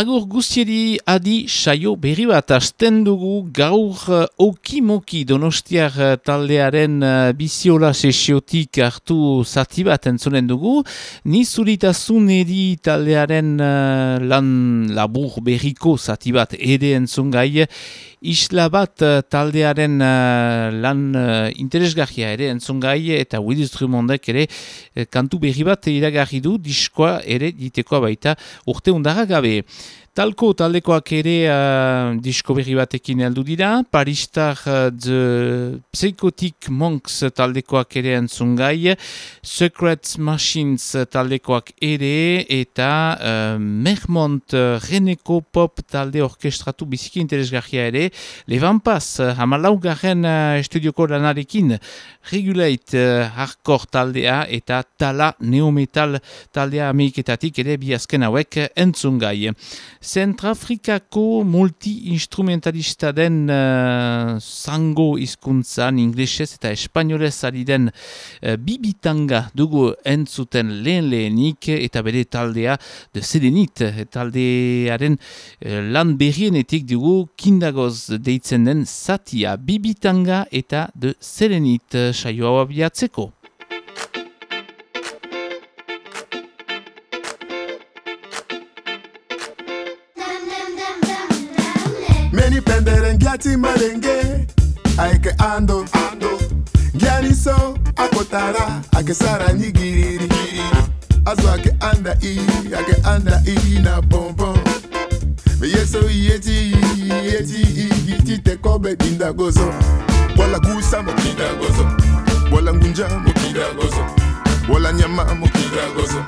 Agur guztieri adi saio berri bat asten dugu gaur uh, okimoki donostiar uh, taldearen uh, biziola sesiotik hartu zati bat entzonen dugu. Ni zuritasun eri taldearen uh, lan labur berriko zati bat ere entzun gai. Isla bat uh, taldearen uh, lan uh, interesgarria ere entzun gai eta Willy Drummondek ere kantu berri bat iragarri du diskoa ere ditekoa baita urte undara gabe. Talko taldekoak ere uh, disko berri batekin heldu dira, Paristar uh, The Psychotic Monks taldekoak ere entzun gai, Secret Machines taldekoak ere, eta uh, Mermont uh, Reneko Pop talde orkestratu biziki interesgarria ere, Levan Paz, uh, hamalau garen uh, estudioko lanarekin, Regulate uh, Hardcore taldea eta Tala Neometal taldea ameriketatik ere bi azken hauek entzun gai. Zentrafrikako multi-instrumentalista den uh, zango izkuntzan, inglesez eta espainolez ari den uh, bibitanga dugu entzuten lehen lehenik eta bere taldea de sedenit taldearen uh, lan berrienetik dugu kindagoz deitzen den satia bibitanga eta de sedenit saioa abiatzeko. ya timbalenge ayeke ando. Ngianiso akotara ayeke sara nyigiriri. Azo ayeke anda i ayeke anda i na bonbon. Mbe ye so ye ti ye ti igi ti tekobe dindago so wala kusa mo kidago so wala ngunja mo kidago so wala nyama mo kidago so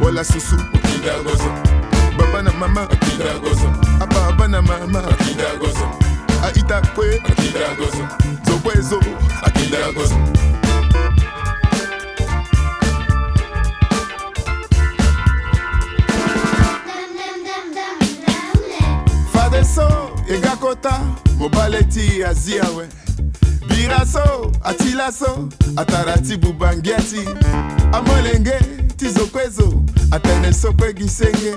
wala susu mo kidago so baba na mama kidago so ababa na mama kidago so aitakwe zokwezo akidaragoso fadeso egakota mobaleti aziawe biraso atilaso atarati bubangiati amolenge tizokwezo ateneso kwegisenge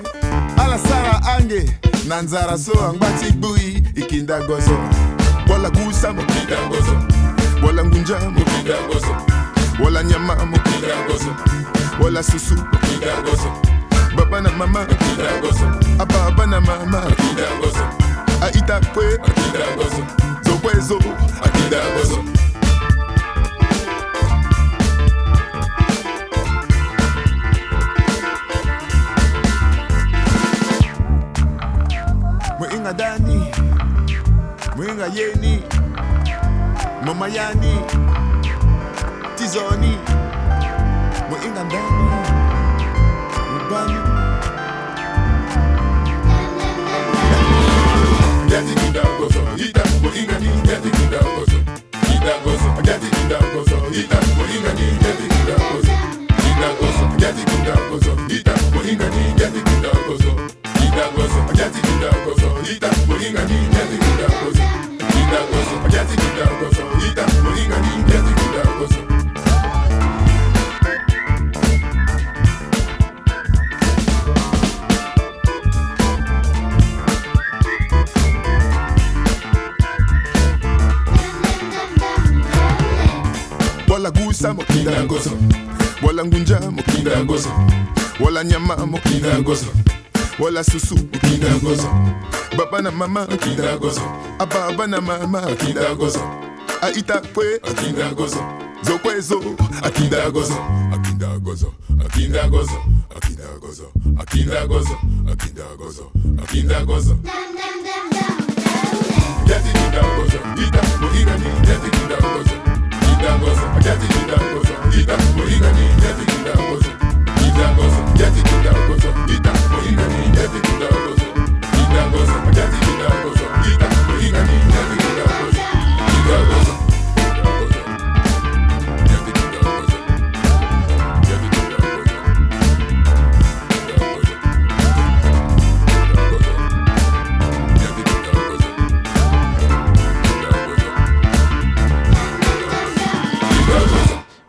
alasara ange na nzara so angbati gbui ikinda gozo. Wala gusa mokinda gozo. Wala ngunja mokinda gozo. Wala nyama mokinda gozo. Wala susu mokinda gozo. Baba na mama mokinda gozo. Ababa na mama mokinda gozo. Aita kwe mokinda gozo. Zokwezo akinda gozo. Mwinga Minga Yeni, Mama Yani, tizoni muingandani ubani Gati Jati ita muingani, gati kidagoso, kidagoso, Jati kidagoso, ita muingani, gati Jati kidagoso, gati kidagoso, ita muingani. Wala nyamama gozo, wala susu ukinagoza baba na mama ukinagoza ababa na mama ukinagoza aitakwe ukinagoza zokwezo akindagoza akindagoza akindagoza akindagoza akindagoza akindagoza akindagoza Get it in the gozo, ita, moira ni, get it in the gozo, ita gozo, get it in the gozo, ita, moira ni, get it in the gozo. Idangoso, Yati Kuda Ogoso,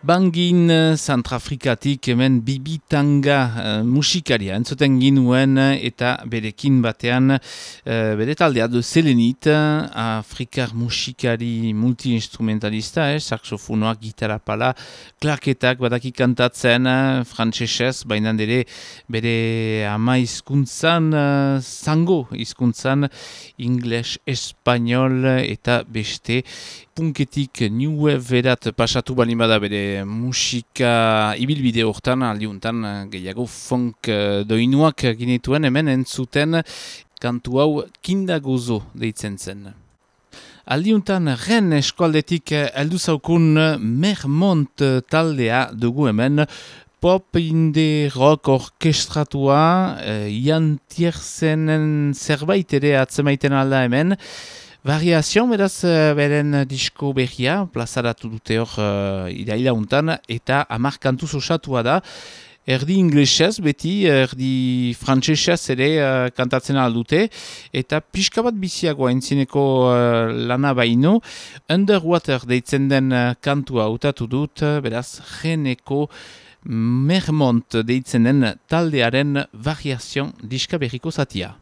Bangin Zantrafrikatik hemen bibitanga uh, musikaria entzuten ginuen eta berekin batean uh, bere taldea du Selenit, Afrikar musikari multi-instrumentalista, eh, saxofonoak, gitarra pala, klarketak badaki kantatzen uh, frantsesez, baina ere bere ama izkuntzan, uh, zango izkuntzan, ingles, espanol eta beste punketik New Wave erat pasatu bali bada bere musika ibilbide hortan aldiuntan gehiago funk eh, doinuak ginituen hemen entzuten kantu hau kindagozo deitzen zen. Aldiuntan ren eskualdetik heldu zaukun Mermont taldea dugu hemen pop inde rock orkestratua uh, Ian Tiersenen zerbait ere atzemaiten alda hemen Variazion, beraz, eh, beren disko behia, plazaratu dute hor uh, iraila untan, eta amarkantuz osatua da, erdi inglesez beti, erdi frantsesez ere uh, kantatzen aldute, eta pixka bat biziagoa entzineko uh, lana baino, underwater deitzen den uh, kantua utatu dut, beraz, geneko mermont deitzen den taldearen variazion diska behiko zatia.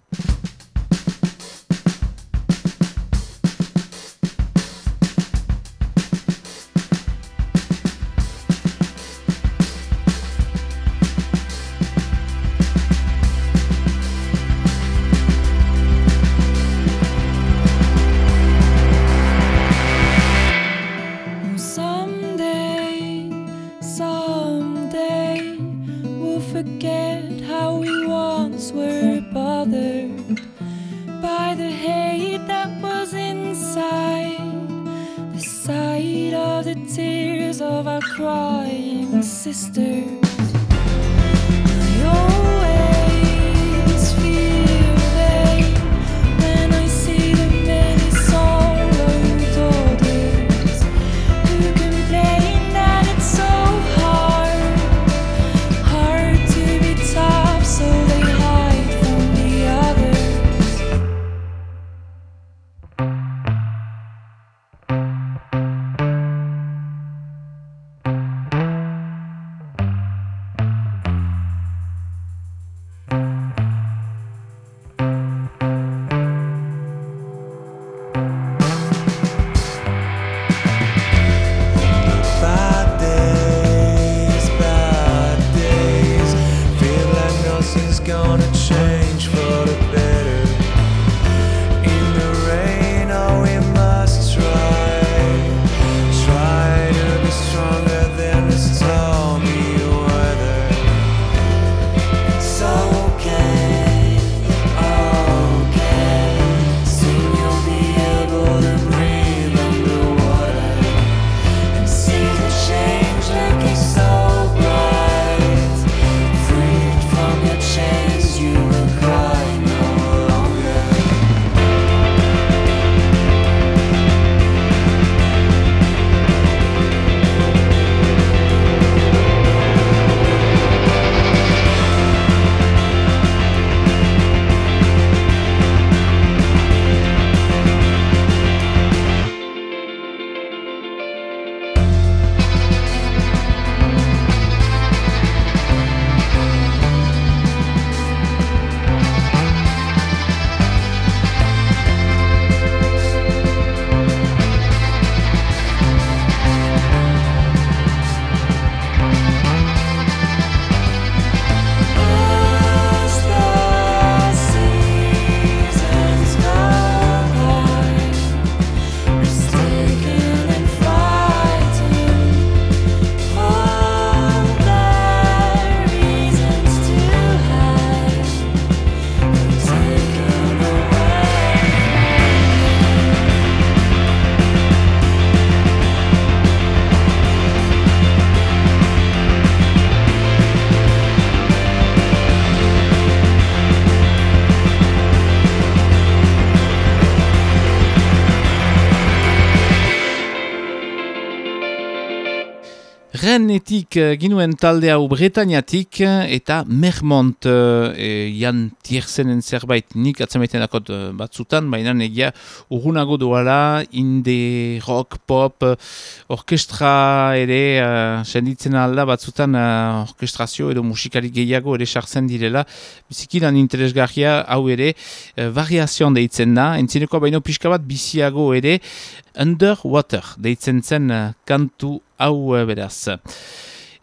crying sister. Rennetik uh, ginuen talde hau Bretañatik eta Mermont uh, e, Jan Tierzenen zerbait. Nik atzamaiten dakot batzutan, baina negia urgunago duala, inde, rock, pop, orkestra ere uh, senditzen alda batzutan uh, orkestrazio edo musikari gehiago ere sartzen direla, bizikilan interesgarria hau ere uh, variazion deitzen da, entzineko baino pixka bat biziago ere Underwater deitzen zen uh, kantu hau uh, beraz.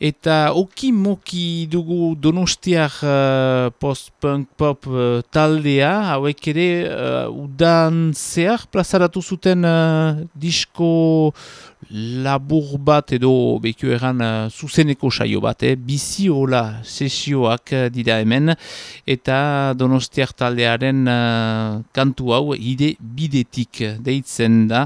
Eta oki moki dugu donostiak uh, post-punk pop uh, taldea, hauek ere uh, udan zehar plazaratu zuten uh, disko labur bat edo bekio eran uh, zuzeneko saio bat, eh? bizi hola sesioak uh, dira hemen, eta donostiak taldearen uh, kantu hau ide bidetik deitzen da,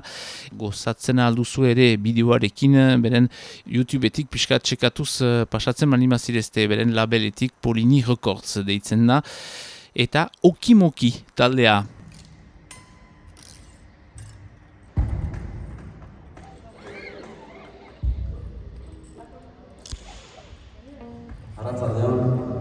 gozatzen alduzu ere bideoarekin, beren YouTubeetik pixka txekatuz uh, pasatzen manimazirezte, beren labeletik Polini Records deitzen da, eta okimoki taldea. 那咋样呀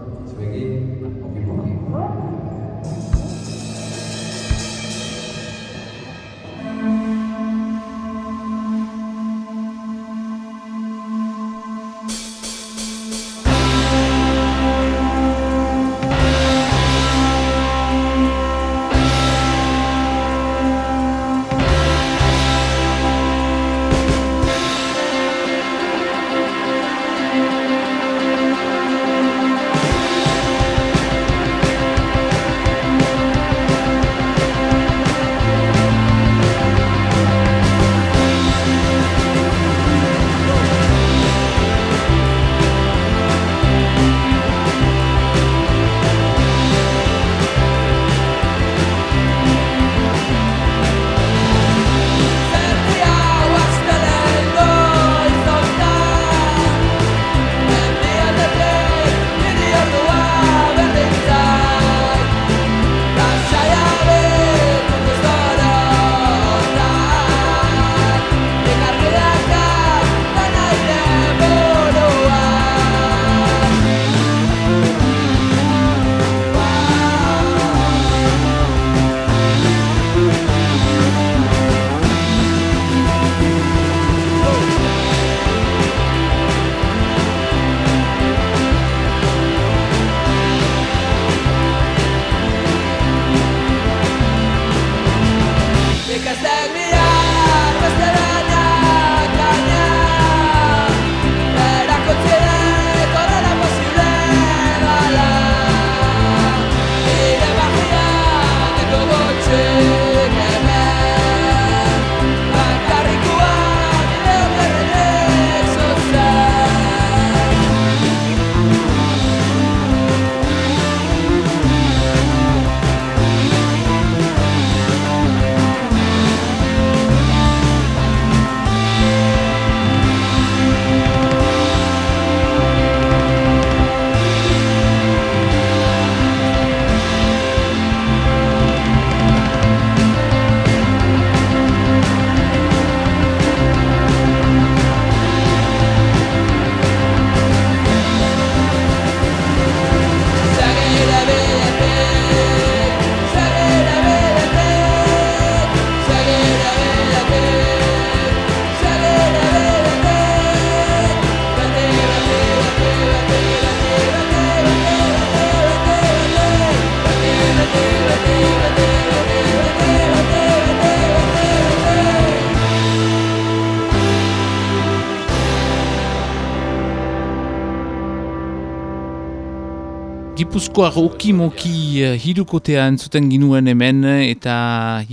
Gipuzkoar okimoki uh, hirukotea entzuten ginuen hemen eta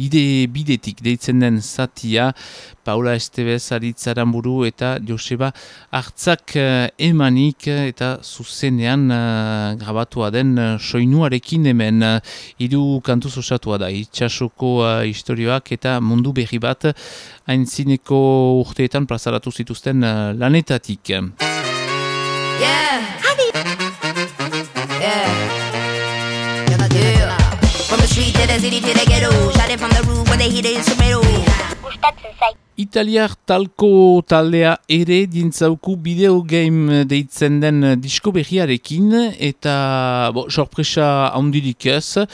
ide bidetik deitzen den zatia Paula Estebez aritzaran buru eta Joseba hartzak uh, emanik eta zuzenean uh, grabatua den soinuarekin hemen hiru kantu osatua da itxasoko uh, historioak eta mundu berri bat haintzineko urteetan plazaratu zituzten uh, lanetatik. Yeah. To the city to the ghetto. Shot it from the roof when they hit the instrumental. Italiar talko taldea ere dintzauku bideogame deitzen den disko berriarekin eta bo, sorpresa handirik ez,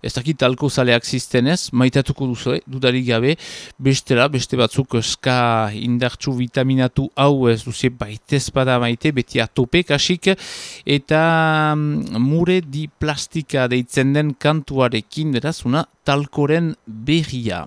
ez dakit talko zaleak ziztenez, maitatuko duzu, eh? dudarik gabe, bestela, beste batzuk eska indartsu vitaminatu hau ez duzie baitez bada maite, beti atope kasik, eta mm, mure di plastika deitzen den kantuarekin derazuna talkoren berria.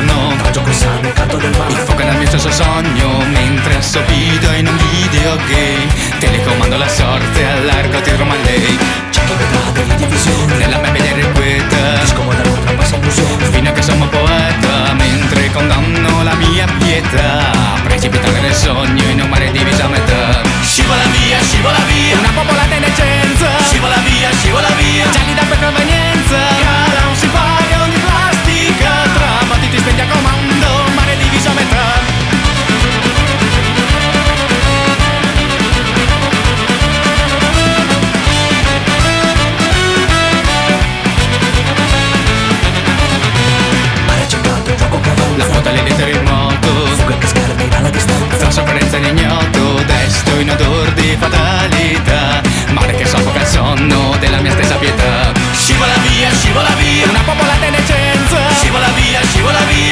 gioco sano e canto del mare. Il fuoco nel mio stesso sogno Mentre assopido in un videogame. Telecomando la sorte, allargo, tiro ma lei. C'è chi vedrà delle divisioni Nella me vedere quieta Scomoda l'ombra, passa illusione. Fino a che sono poeta Mentre condanno la mia pietà. Precipitare nel sogno in un mare diviso a metà. Scivola via, scivola via. Una popolata in eccenza Scivola via, scivola via. Gelida per convenienza. Cala un sipario di plastica. Tra battiti spenti a comando sofferenza in ignoto Desto in odor di fatalità. Mare che soffoca il sonno Della mia stessa pietà. Scivola via, scivola via. Una popolata in eccenza Scivola via, scivola via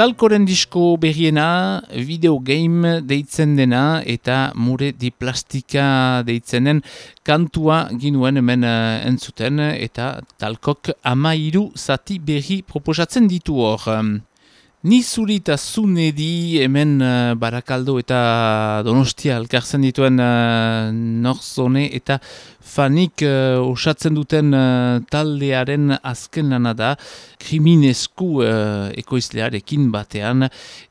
Talkoren disko berriena, videogame deitzen dena eta mure di plastika deitzenen kantua ginuen hemen uh, entzuten eta talkok amairu zati berri proposatzen ditu hor. Ni zuri eta zunedi hemen uh, Barakaldo eta Donostia elkartzen dituen uh, Norzone eta fanik uh, osatzen duten uh, taldearen azken lana da kriminesku uh, ekoizlearekin batean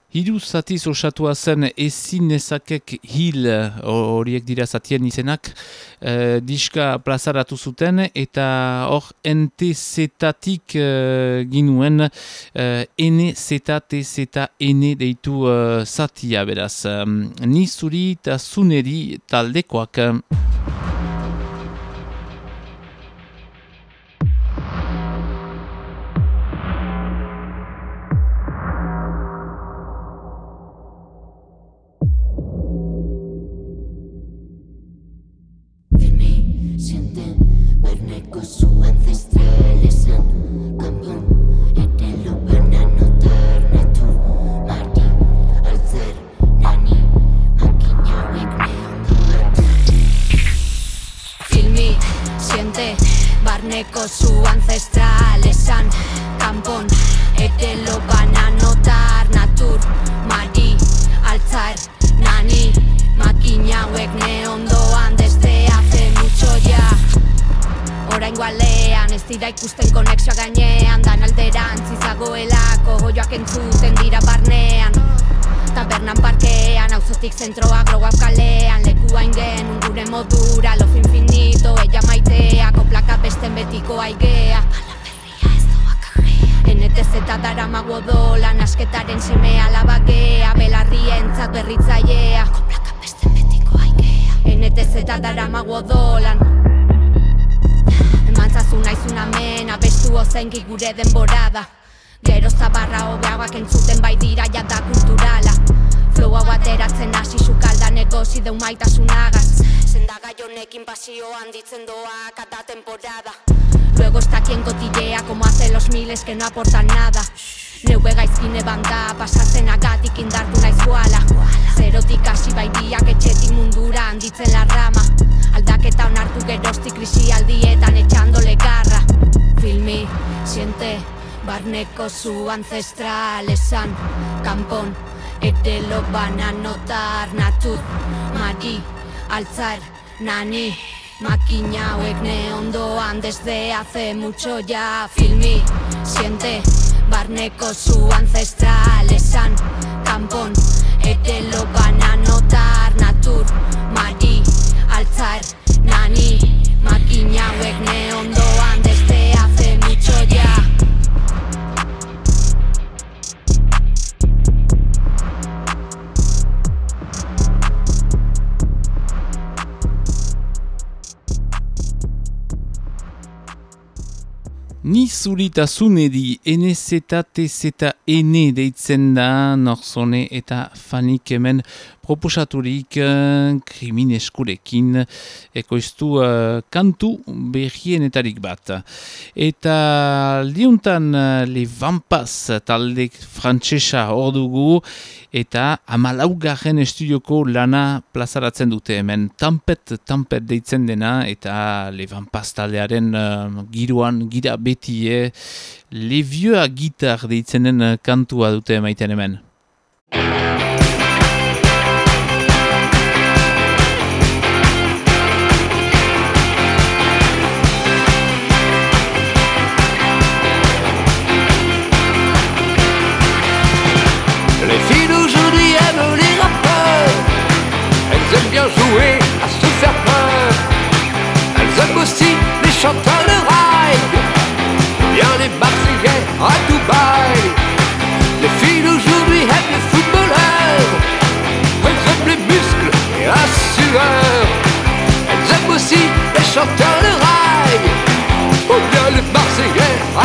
Hiru zatiz osatua zen ezin nezakek hil horiek dira zatien izenak e, diska plazaratu zuten eta hor NTZ-tatik e, ginuen e, NZ-TZ-N deitu e, zatia beraz. Ni zuri eta zuneri taldekoak. Barneko zu ancestral esan kanpon ete lo van a notar natur mari altzar nani makina hauek ne ondoan dira ikusten konexioa gainean Dan alderantz izagoelako goioak entzuten dira barnean. Tabernan parkean, auzotik zentroak grogau kalean Leku ingen, ungure modura, lof infinito Ella maitea, koplaka besten betiko aigea. NTZ eta dara mago dolan Asketaren seme alabagea Belarrien berritzailea. Koplaka besten betiko aigea. NTZ eta dara mago Emantzazu naizun amen Abestu ozenki gure denborada. Gero zabarra hobeagoak entzuten bai dira jata kulturala Flow hau ateratzen hasi sukalda negozi deu maitasunagaz. Zendaga jonekin pasio handitzen doa kata temporada. Luego está quien cotillea como hace los miles que no aportan nada. Neu begaizkine banda pasatzen agatik indartu naiz guala Zerotik hasi bai diak etxetik mundura handitzen la rama. Aldaketa onartu geroztik krisi aldietan etxandole garra. Filmi, siente, Barneko zu ancestral esan Kanpon, ete lo van a notar Natur, mari, altzar, nani. Makina hauek ne ondoan desde hace mucho ya. Filmi, siente, barneko zu ancestral esan Kanpon, ete lo van a notar Natur, mari, altzar, nani. Makina hauek ne ondoan desde hace mucho ya Ni zurita zunedi NZTZN deitzen da Norzone eta Fanik hemen proposaturik uh, krimin eskurekin ekoiztu uh, kantu berrienetarik bat. Eta liuntan uh, Le Vampas talde frantsesa hor dugu eta amalaugarren estudioko lana plazaratzen dute hemen tampet, tampet deitzen dena eta Le Vampas taldearen uh, giroan gira betie Le Vieux a Gitar deitzen den kantua dute maiten hemen.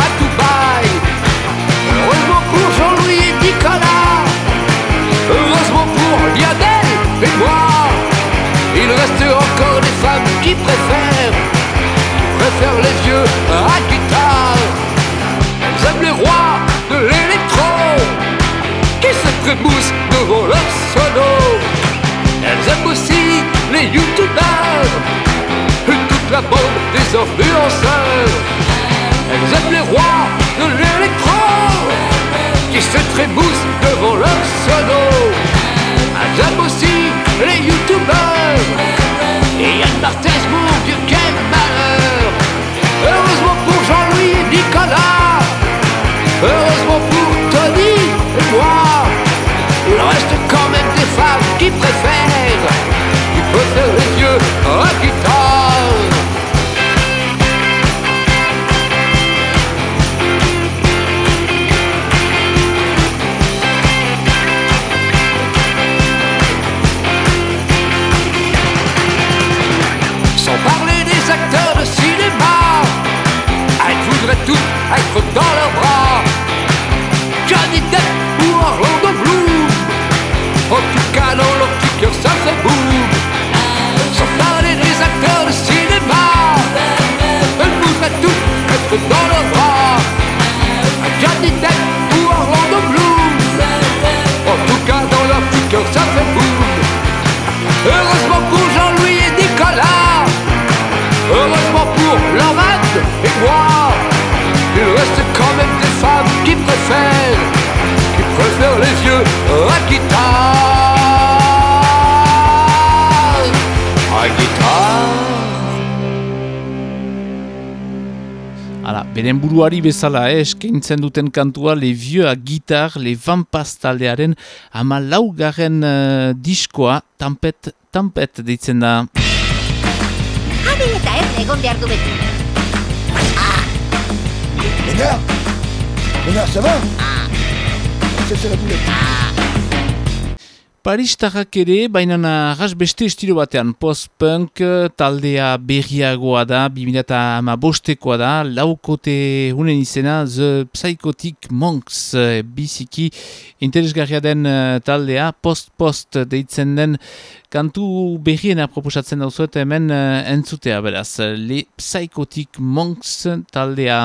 À Dubaï. Heureusement pour Jean-Louis et Nicolas. Heureusement pour Lionel et moi. Il reste encore des femmes qui préfèrent, préfèrent les vieux à guitare. Elles aiment les rois de l'électro, qui se trémoussent devant leur sono. Elles aiment aussi les youtubeurs, toute la bande des influenceurs. Elles aiment les rois de l'électro Qui se trémoussent devant leur sono aiment aussi les youtubeurs buruari bezala eh, eskaintzen duten kantua Le Vieux à Guitar, Le Vampas taldearen ama laugarren uh, diskoa, tampet, tampet deitzen da. Adi eta ez egon behar du beti. Ménard Ménard, ça va C'est c'est la boulette. Paristarrak ere, baina arras beste estilo batean. Post-punk taldea berriagoa da, 2008 bostekoa da, laukote hunen izena The Psychotic Monks eh, biziki interesgarria den eh, taldea, post-post deitzen den kantu berriena proposatzen dauzuet hemen eh, entzutea beraz, Le Psychotic Monks taldea.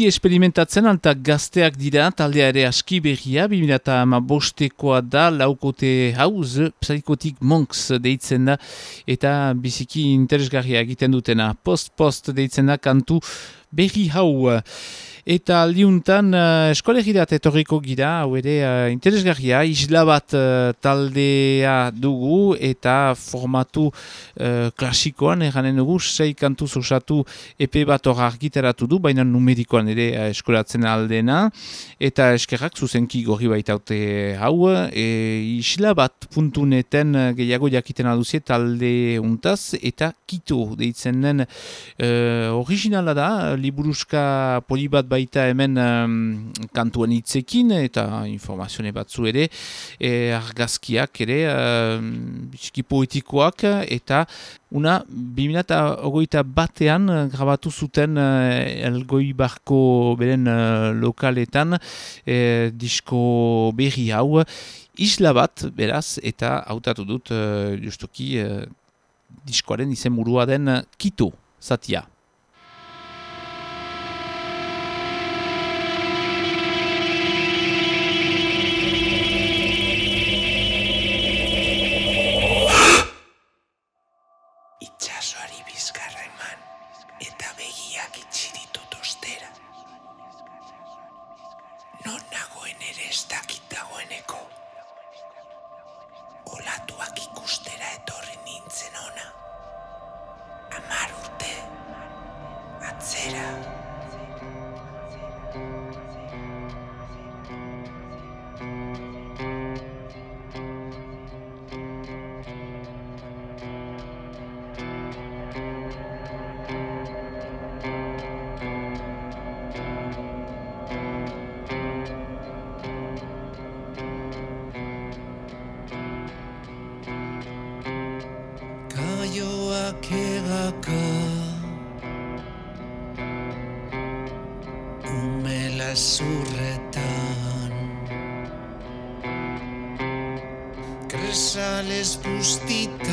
Beti esperimentatzen alta gazteak dira taldea ere aski berria, 2008koa da laukote hauz, Psychotic Monks deitzen da, eta biziki interesgarria egiten dutena. Post-post deitzen da kantu berri hau. Eta aldiuntan uh, eskolegirat etorriko gira, hau ere uh, interesgarria, isla bat uh, taldea dugu eta formatu uh, klasikoan, eranen dugu, sei kantu osatu epe bat hor argitaratu du, baina numerikoan ere uh, eskolatzen aldena, eta eskerrak zuzenki gorri baitaute hau, e, isla bat puntu neten gehiago jakiten aduzie talde untaz, eta kito deitzen den uh, originala da, liburuska polibat bai baita hemen um, kantuan hitzekin eta informazione batzu ere e, argazkiak ere um, poetikoak eta una 2008 batean grabatu zuten uh, elgoi barko beren uh, lokaletan uh, disko berri hau isla bat beraz eta hautatu dut uh, justuki uh, diskoaren izen burua den Kito zatia. Zero. és rostit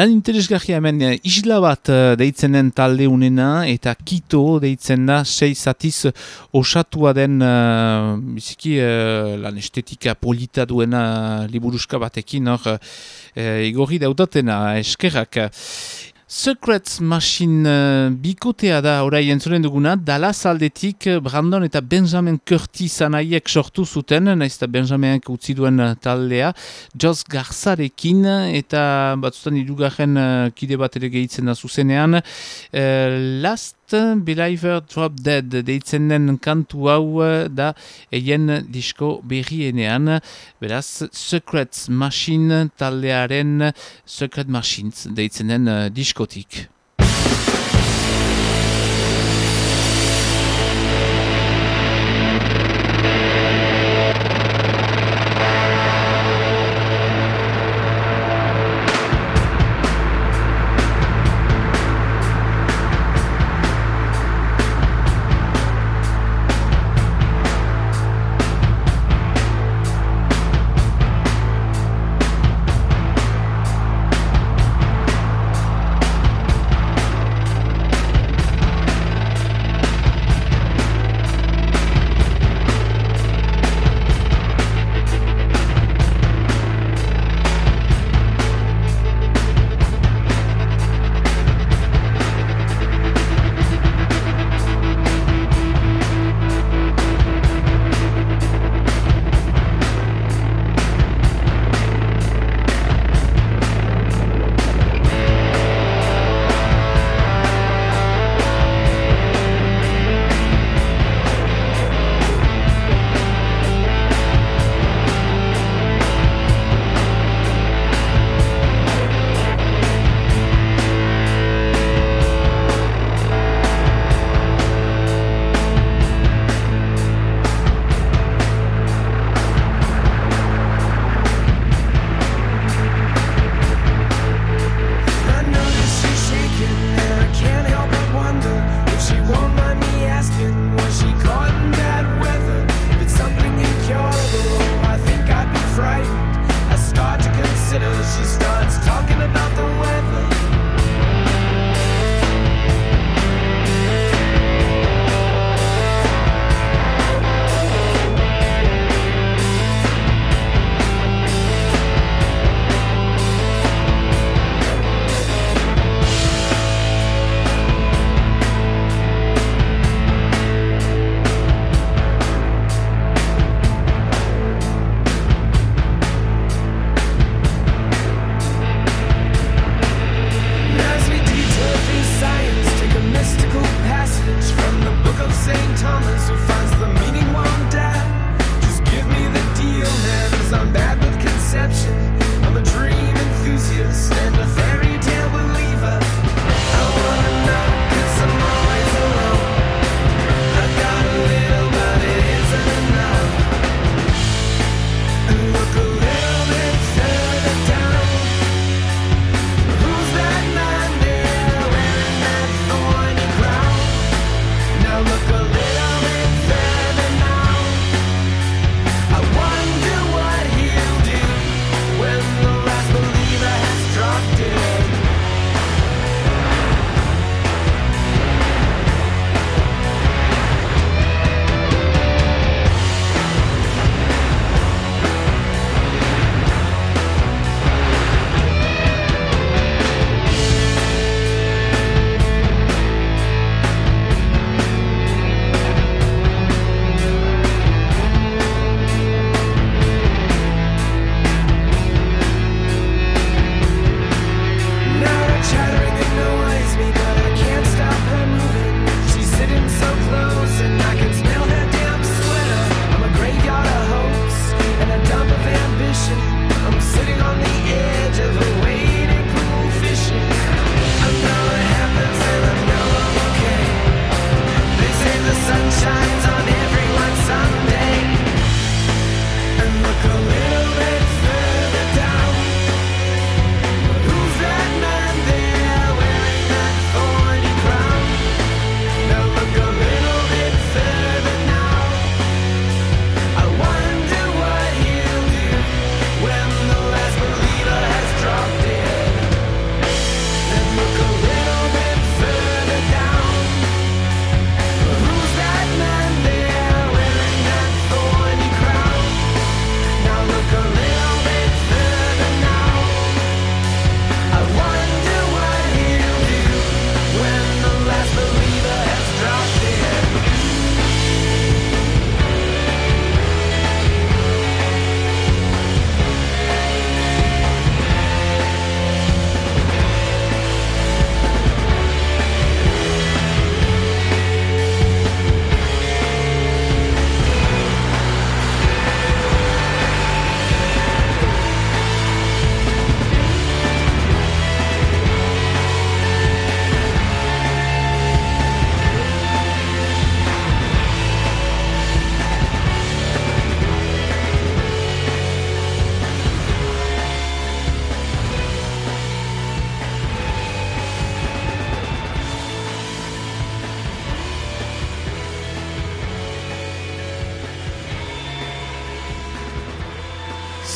Lan interesgarria hemen eh, isla bat eh, deitzenen talde unena eta Kito deitzen da sei zatiz osatua den uh, biziki uh, lan estetika polita duena liburuska batekin hor uh, igorri dautatena eskerrak. Secrets Machine uh, bikotea da orai entzuren duguna, Dallas aldetik uh, Brandon eta Benjamin Curtis anaiek sortu zuten, naiz eta Benjaminek utzi duen uh, taldea, Joss Garzarekin eta batzutan idugarren uh, kide bat ere gehitzen da zuzenean. Uh, last Believer Drop Dead deitzen den kantu hau da eien disko berrienean. Beraz, Secret Machine taldearen Secret Machines deitzen den diskotik.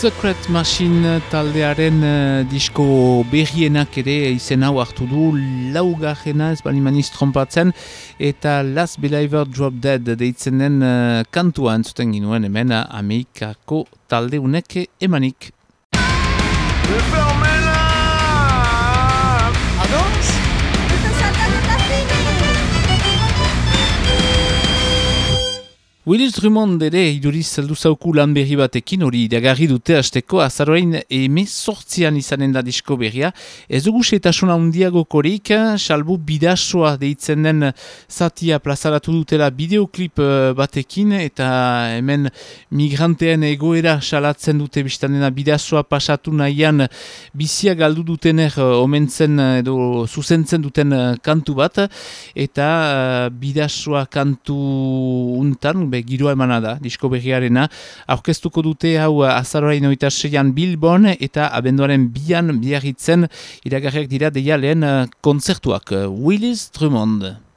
Secret Machine taldearen uh, disko berrienak ere izen hau hartu du. Laugarrena ez bali maniz trompatzen. Eta Last Believer Drop Dead deitzen den uh, kantua entzuten ginuen hemen Amerikako talde uneke emanik. Willis Drummond ere iduriz zeldu zauku lan berri batekin hori iragarri dute hasteko azaroain eme sortzian izanen da disko berria. Ez dugu setasuna undiago korik, salbu bidasoa deitzen den zatia plazaratu dutela bideoklip eh, batekin eta hemen migranteen egoera salatzen dute biztanena bidasoa pasatu nahian bizia galdu dutener eh, omentzen edo zuzentzen duten eh, kantu bat eta bidasoa kantu untan be, giroa emana da, disko berriarena. Aurkeztuko dute hau azarorain oita seian Bilbon eta abenduaren bian biarritzen iragarriak dira deia lehen uh, konzertuak. Willis Drummond.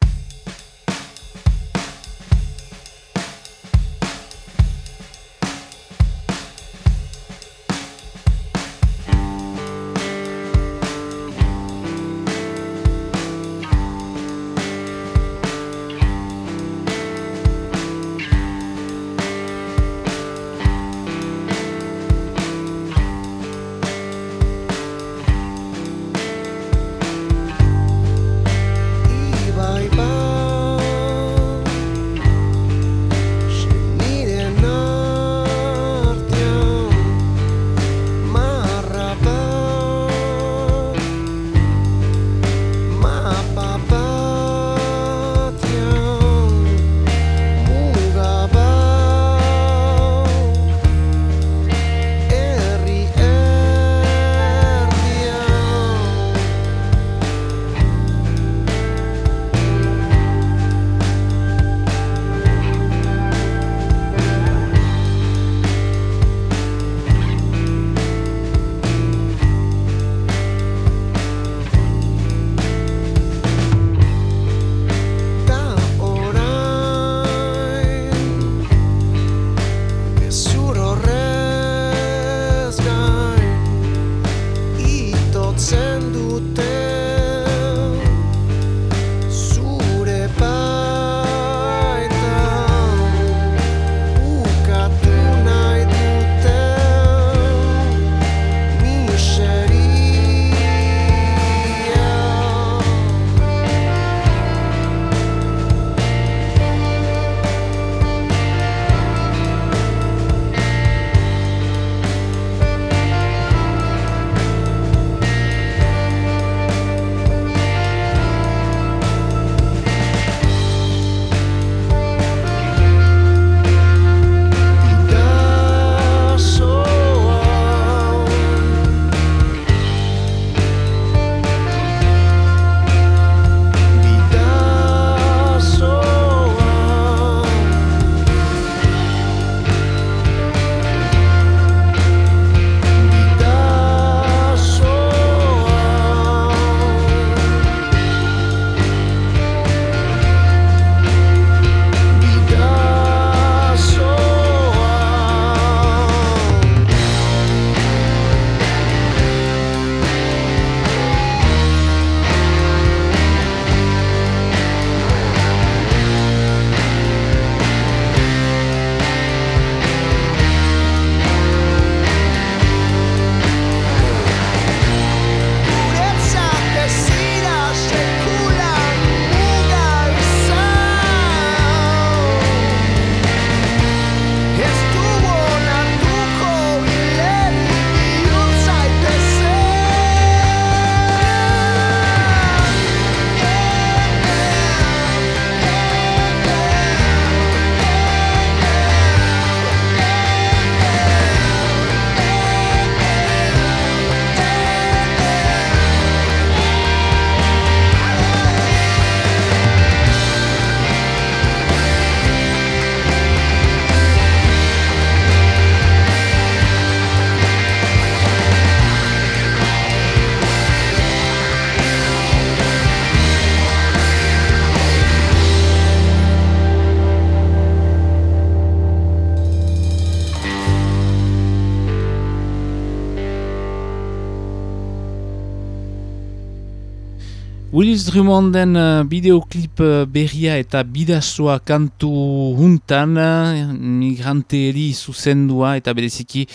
Willis Drummonden bideoklip uh, berria eta bidazoa kantu huntan uh, migrante zuzendua eta bereziki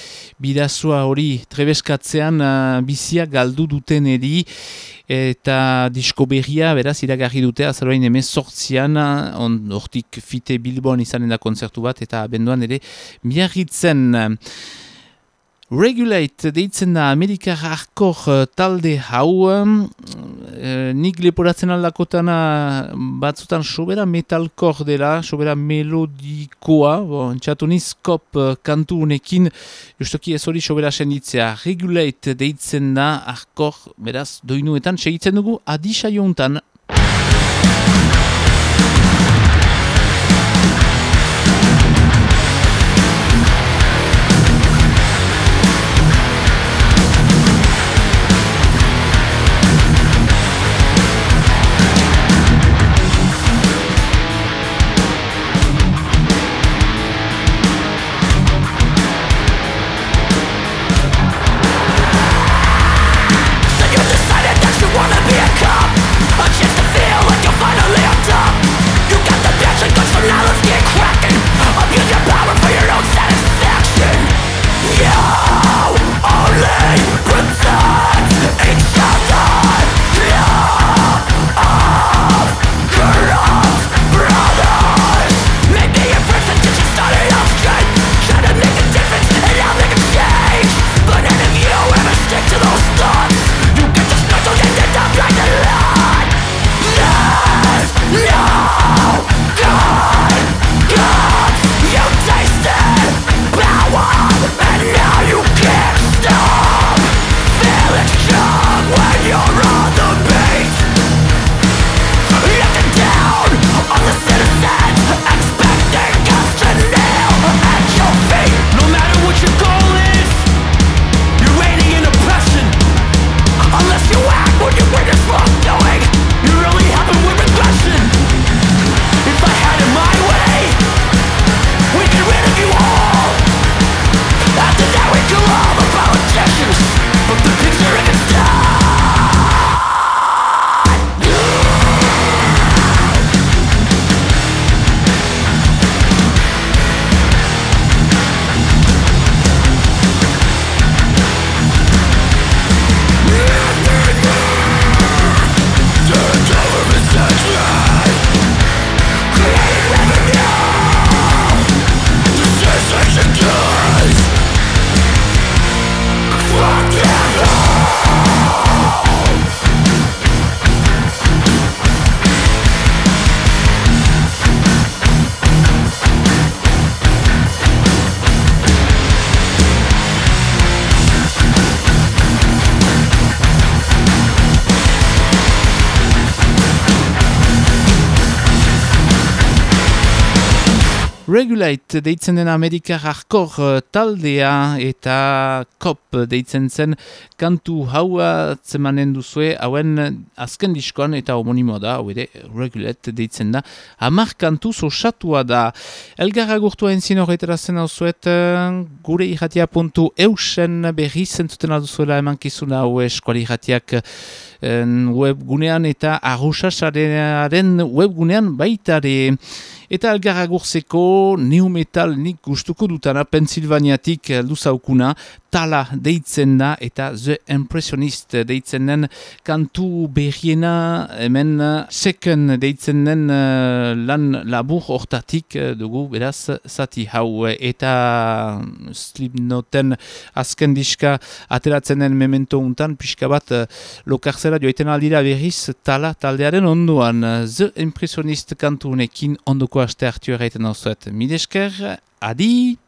bidazoa hori trebeskatzean bizia galdu duten eri eta disko berria beraz iragarri dute azaroain emez sortzian hortik fite bilbon izanen da konzertu bat eta abenduan ere miarritzen Regulate deitzen da Amerikar Arkor uh, talde hau, uh, nik leporatzen aldakotana batzutan sobera metalkor dela, sobera melodikoa, bon, txatu nizkop kantu unekin, justoki ez hori sobera senditzea. Regulate deitzen da Arkor, beraz, doinuetan, segitzen dugu, adisaiontan. Regulate deitzen den Amerikar Arkor uh, taldea eta COP deitzen zen kantu haua zemanen duzue hauen azken diskoan eta homonimo da, hau ere Regulate deitzen da. Hamar kantu zosatua da. Elgarra gurtua entzin horretara zen hau zuet, gure irratia puntu eusen berri zentuten alduzuela eman kizuna hau eskuali irratiak webgunean eta arrosasaren webgunean baitare. Eta algarra gurzeko neometal nik gustuko dutana Pensilvaniatik luzaukuna tala deitzen da eta The Impressionist deitzen den kantu berriena hemen second deitzen den uh, lan labur hortatik uh, dugu beraz zati hau eta Slipnoten azken diska ateratzen den memento untan pixka bat uh, lokarzera joiten aldira berriz tala taldearen onduan The Impressionist kantu unekin ondoko aste hartu erraiten zuet. Midesker, adi!